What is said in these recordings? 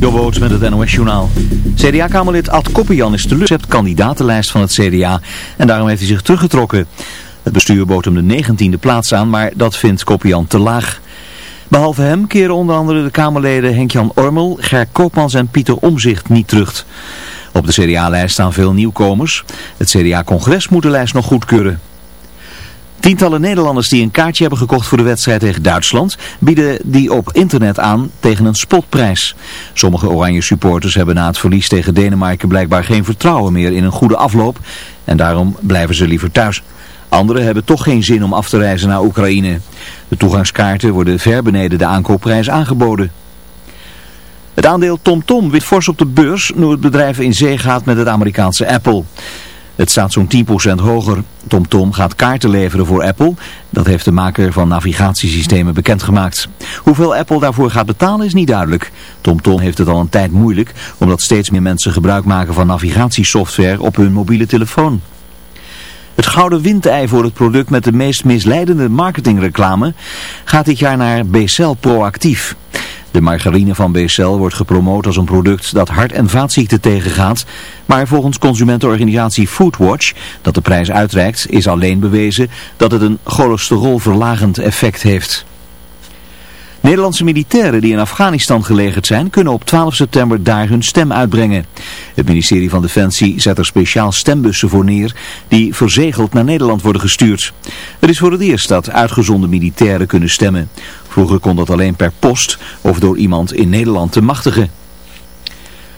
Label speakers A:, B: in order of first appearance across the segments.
A: Jobboot met het NOS-journaal. CDA-kamerlid Ad Koppian is teleurgesteld kandidatenlijst van het CDA en daarom heeft hij zich teruggetrokken. Het bestuur bood hem de 19e plaats aan, maar dat vindt Koppian te laag. Behalve hem keren onder andere de Kamerleden Henk-Jan Ormel, Ger Koopmans en Pieter Omzicht niet terug. Op de CDA-lijst staan veel nieuwkomers. Het CDA-congres moet de lijst nog goedkeuren. Tientallen Nederlanders die een kaartje hebben gekocht voor de wedstrijd tegen Duitsland bieden die op internet aan tegen een spotprijs. Sommige oranje supporters hebben na het verlies tegen Denemarken blijkbaar geen vertrouwen meer in een goede afloop en daarom blijven ze liever thuis. Anderen hebben toch geen zin om af te reizen naar Oekraïne. De toegangskaarten worden ver beneden de aankoopprijs aangeboden. Het aandeel TomTom wint fors op de beurs nu het bedrijf in zee gaat met het Amerikaanse Apple. Het staat zo'n 10% hoger. TomTom gaat kaarten leveren voor Apple. Dat heeft de maker van navigatiesystemen bekendgemaakt. Hoeveel Apple daarvoor gaat betalen is niet duidelijk. TomTom heeft het al een tijd moeilijk, omdat steeds meer mensen gebruik maken van navigatiesoftware op hun mobiele telefoon. Het gouden windei voor het product met de meest misleidende marketingreclame gaat dit jaar naar BCL Proactief. De margarine van BCL wordt gepromoot als een product dat hart- en vaatziekten tegengaat. Maar volgens consumentenorganisatie Foodwatch, dat de prijs uitreikt, is alleen bewezen dat het een cholesterolverlagend effect heeft. Nederlandse militairen die in Afghanistan gelegerd zijn kunnen op 12 september daar hun stem uitbrengen. Het ministerie van Defensie zet er speciaal stembussen voor neer die verzegeld naar Nederland worden gestuurd. Het is voor het eerst dat uitgezonde militairen kunnen stemmen. Vroeger kon dat alleen per post of door iemand in Nederland te machtigen.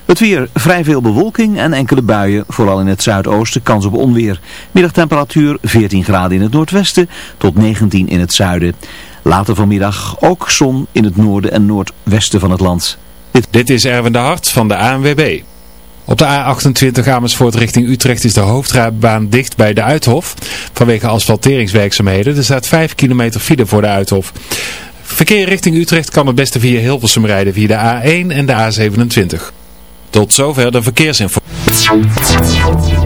A: Het weer, vrij veel bewolking en enkele buien, vooral in het zuidoosten, kans op onweer. Middagtemperatuur 14 graden in het noordwesten tot 19 in het zuiden. Later vanmiddag ook zon in het noorden en noordwesten van het land.
B: Dit, is Erwin de Hart van de ANWB. Op de A28 Amersfoort richting Utrecht is de hoofdrijbaan dicht bij de Uithof. Vanwege asfalteringswerkzaamheden. Er staat 5 kilometer file voor de Uithof. Verkeer richting Utrecht kan het beste via Hilversum rijden via de A1 en de A27. Tot zover de verkeersinformatie.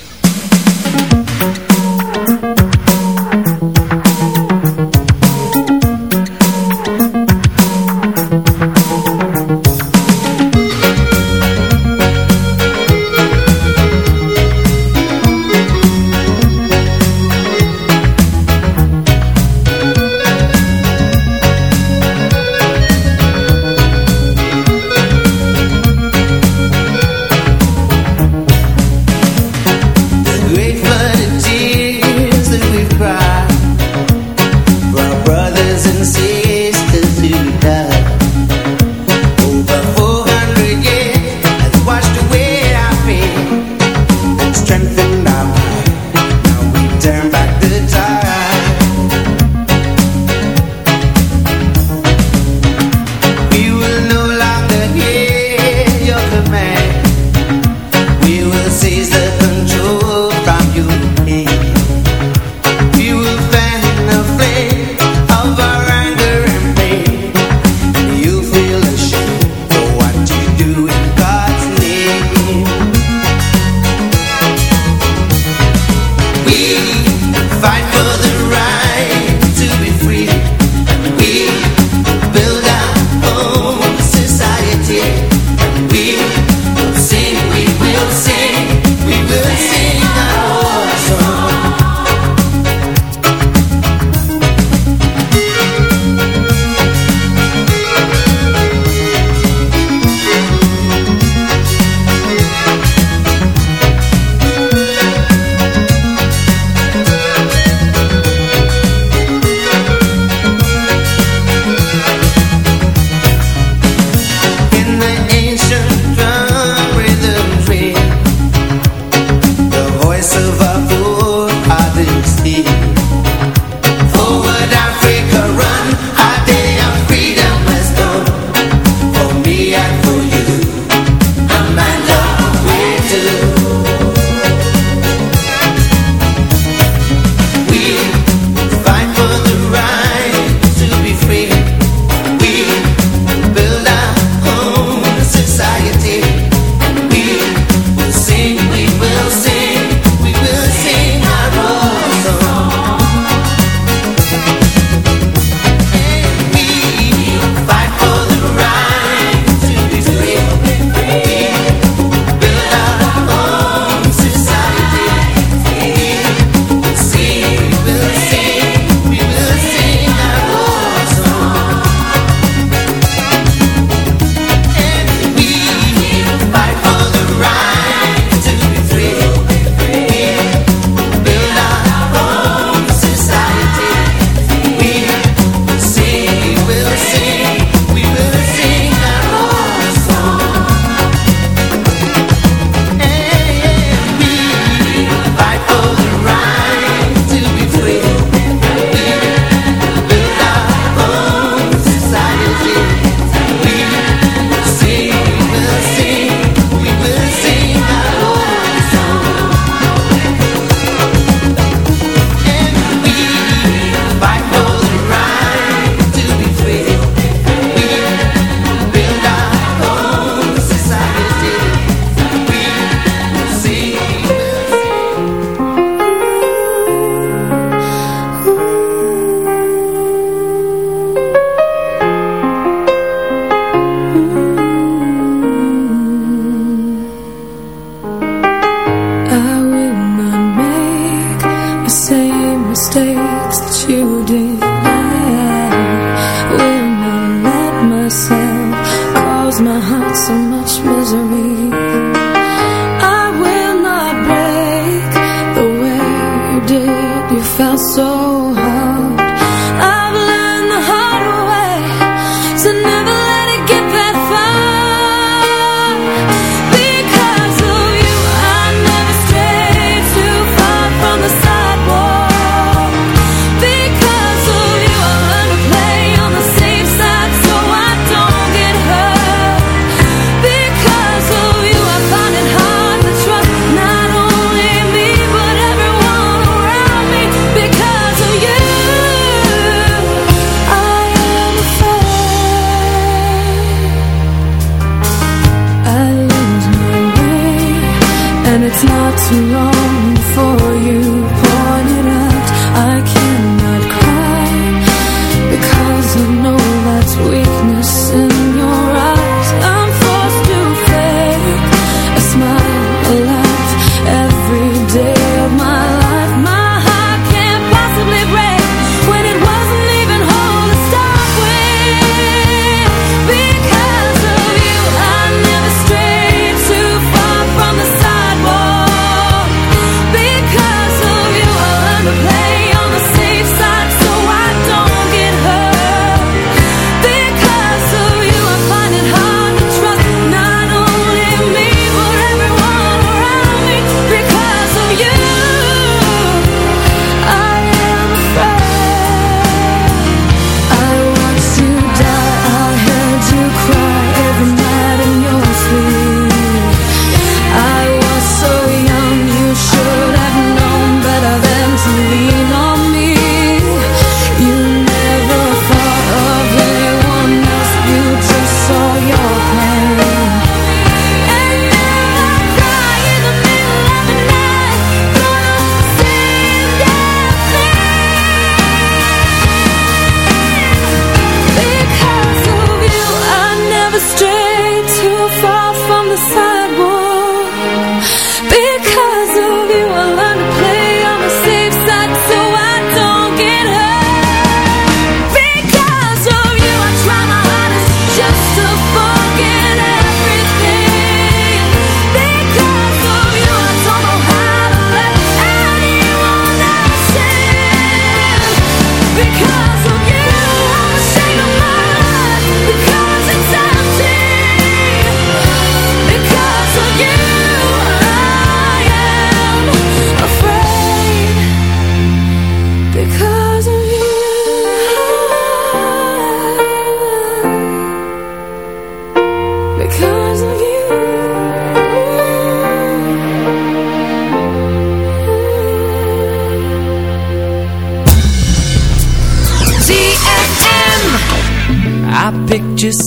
C: You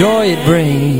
D: joy it brings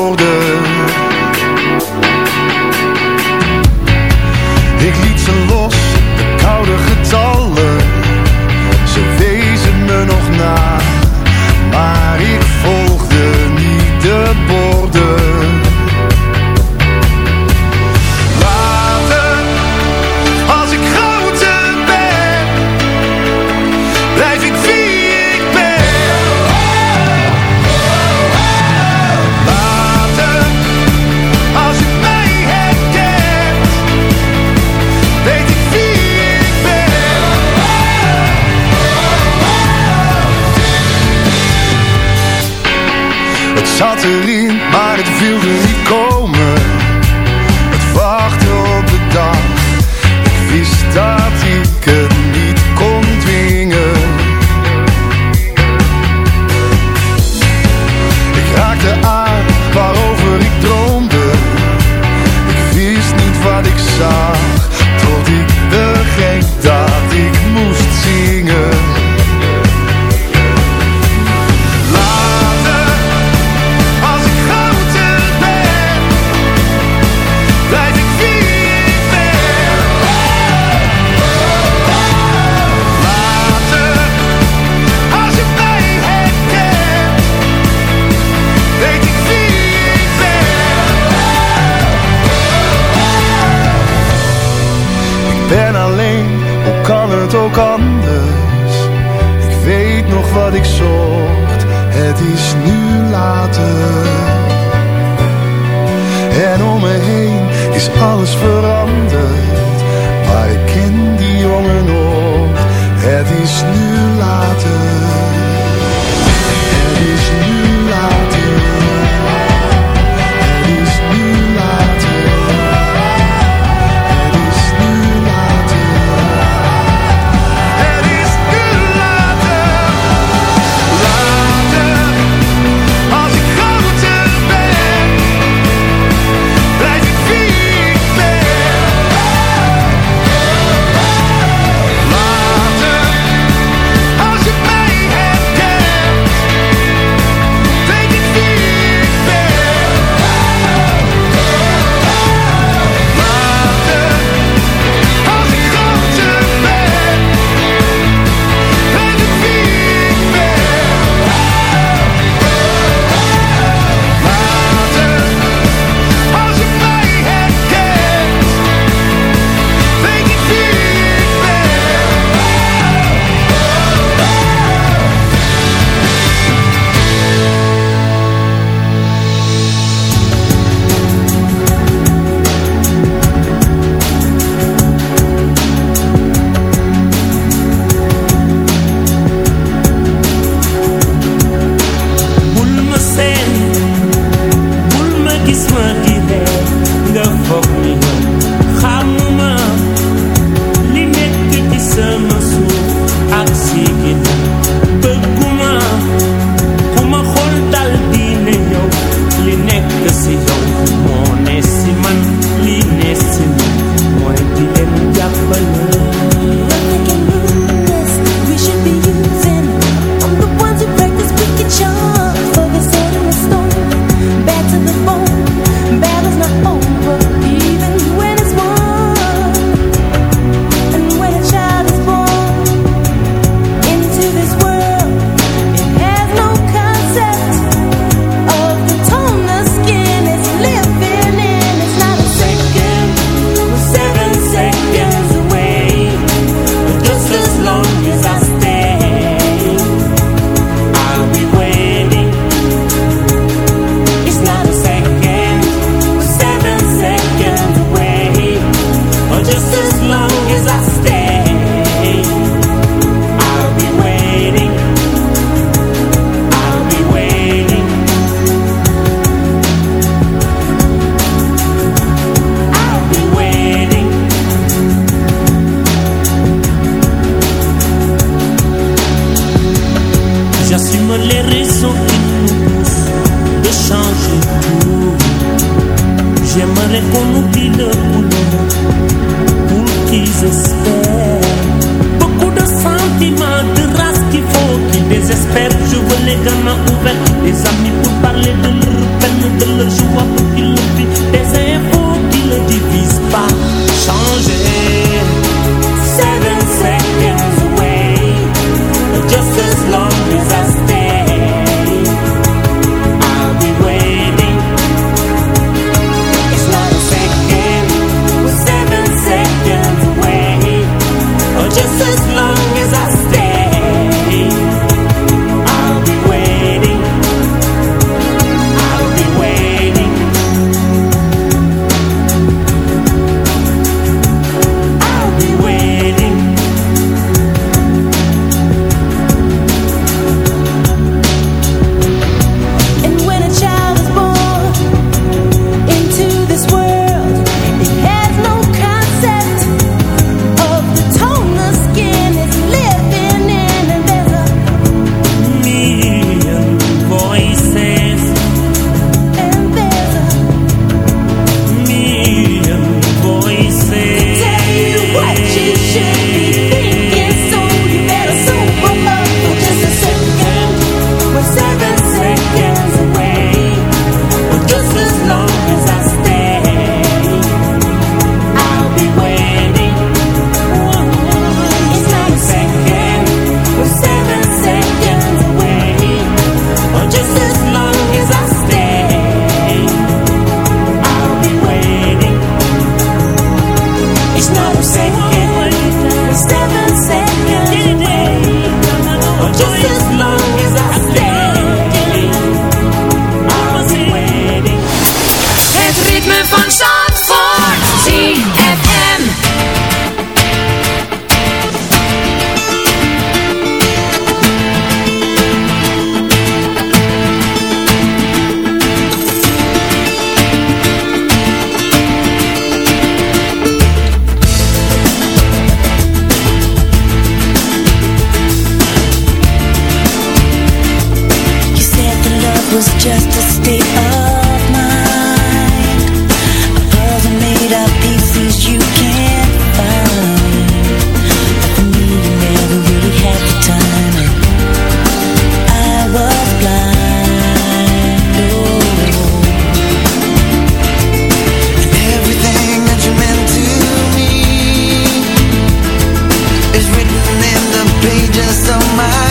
E: of
F: mine